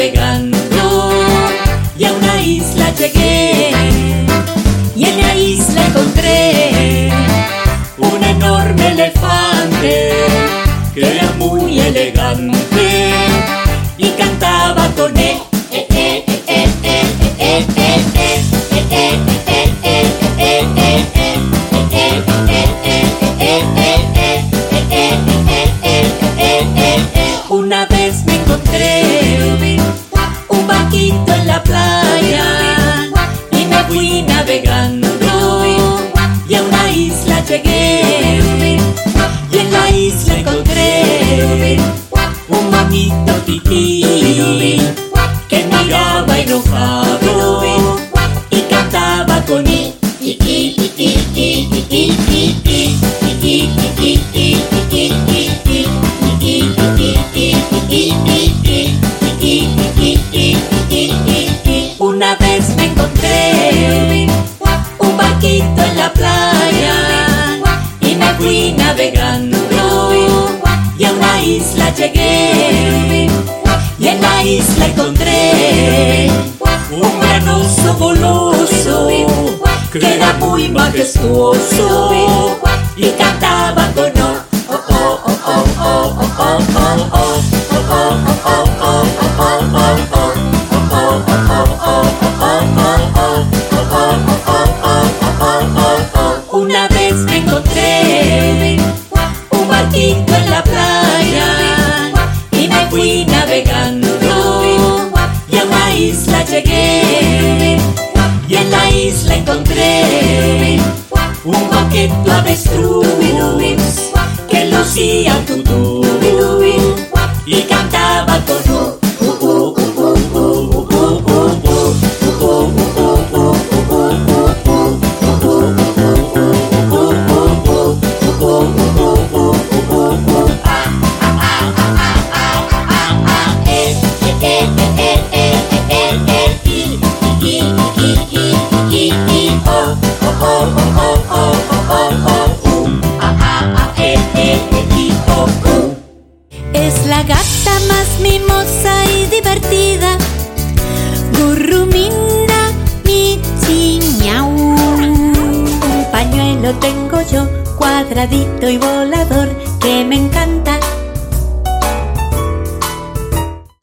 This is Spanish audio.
navegar. Una vez me encontré un barquito en la playa y me fui navegando. Y a una isla llegué y en la isla encontré majestoso e capaz. que la avestruz, que lucía un tuntún y cantaba todo. oh. Es la gata más mimosa y divertida, Gurruminda, mi chiñau. Un pañuelo tengo yo, cuadradito y volador, que me encanta.